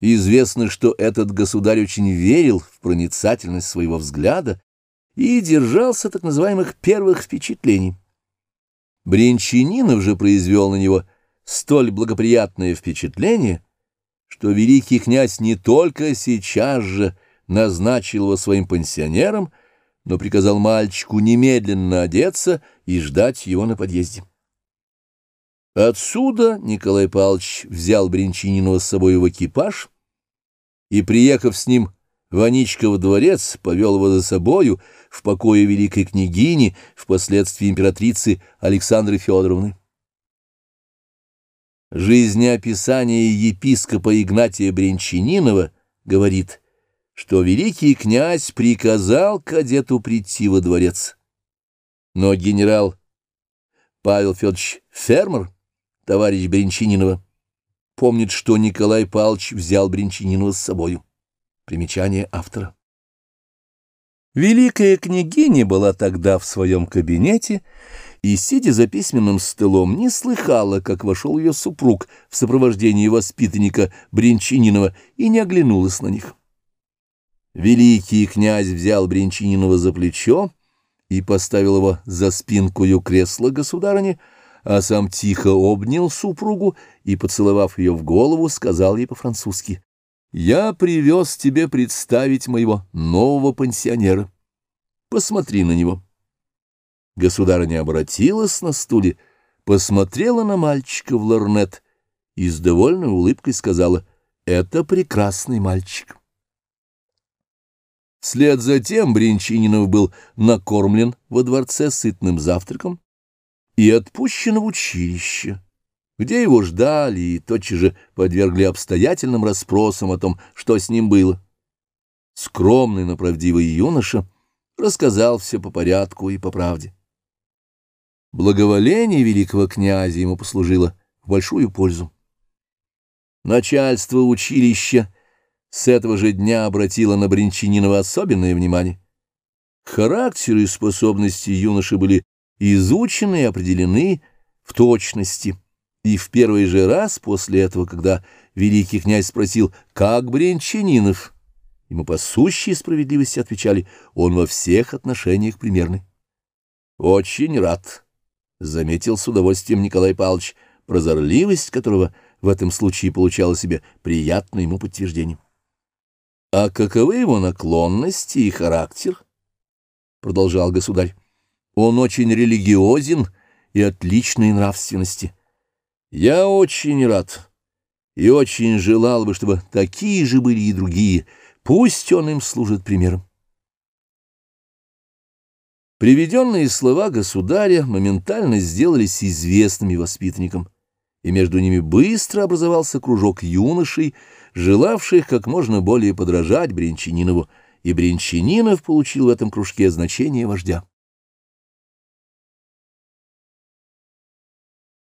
Известно, что этот государь очень верил в проницательность своего взгляда и держался так называемых первых впечатлений. Бринчанинов же произвел на него столь благоприятное впечатление, что великий князь не только сейчас же назначил его своим пансионером, но приказал мальчику немедленно одеться и ждать его на подъезде. Отсюда Николай Павлович взял Бринчининова с собой в экипаж и, приехав с ним в Аничков дворец, повел его за собою в покое великой княгини, впоследствии императрицы Александры Федоровны. Жизнеописание епископа Игнатия Бринчининова говорит, что великий князь приказал кадету прийти во дворец. Но генерал Павел Федорович Фермер товарищ Бринчининова, помнит, что Николай Павлович взял Бринчининова с собою. Примечание автора. Великая княгиня была тогда в своем кабинете и, сидя за письменным столом, не слыхала, как вошел ее супруг в сопровождении воспитанника Бринчининова и не оглянулась на них. Великий князь взял Бринчининова за плечо и поставил его за спинкою кресла государыни, а сам тихо обнял супругу и, поцеловав ее в голову, сказал ей по-французски, «Я привез тебе представить моего нового пансионера. Посмотри на него». Государыня обратилась на стуле, посмотрела на мальчика в лорнет и с довольной улыбкой сказала, «Это прекрасный мальчик». Вслед за тем Бринчининов был накормлен во дворце сытным завтраком, и отпущен в училище, где его ждали и тотчас же подвергли обстоятельным расспросам о том, что с ним было. Скромный, но правдивый юноша рассказал все по порядку и по правде. Благоволение великого князя ему послужило в большую пользу. Начальство училища с этого же дня обратило на Бринчанинова особенное внимание. Характер и способности юноши были изучены и определены в точности. И в первый же раз после этого, когда великий князь спросил, как Брянчанинов, ему по сущей справедливости отвечали, он во всех отношениях примерный. «Очень рад», — заметил с удовольствием Николай Павлович, прозорливость которого в этом случае получала себе приятное ему подтверждение. «А каковы его наклонности и характер?» — продолжал государь. Он очень религиозен и отличной нравственности. Я очень рад и очень желал бы, чтобы такие же были и другие. Пусть он им служит примером. Приведенные слова государя моментально сделались известными воспитанникам, и между ними быстро образовался кружок юношей, желавших как можно более подражать Бринчанинову, и Бринчанинов получил в этом кружке значение вождя.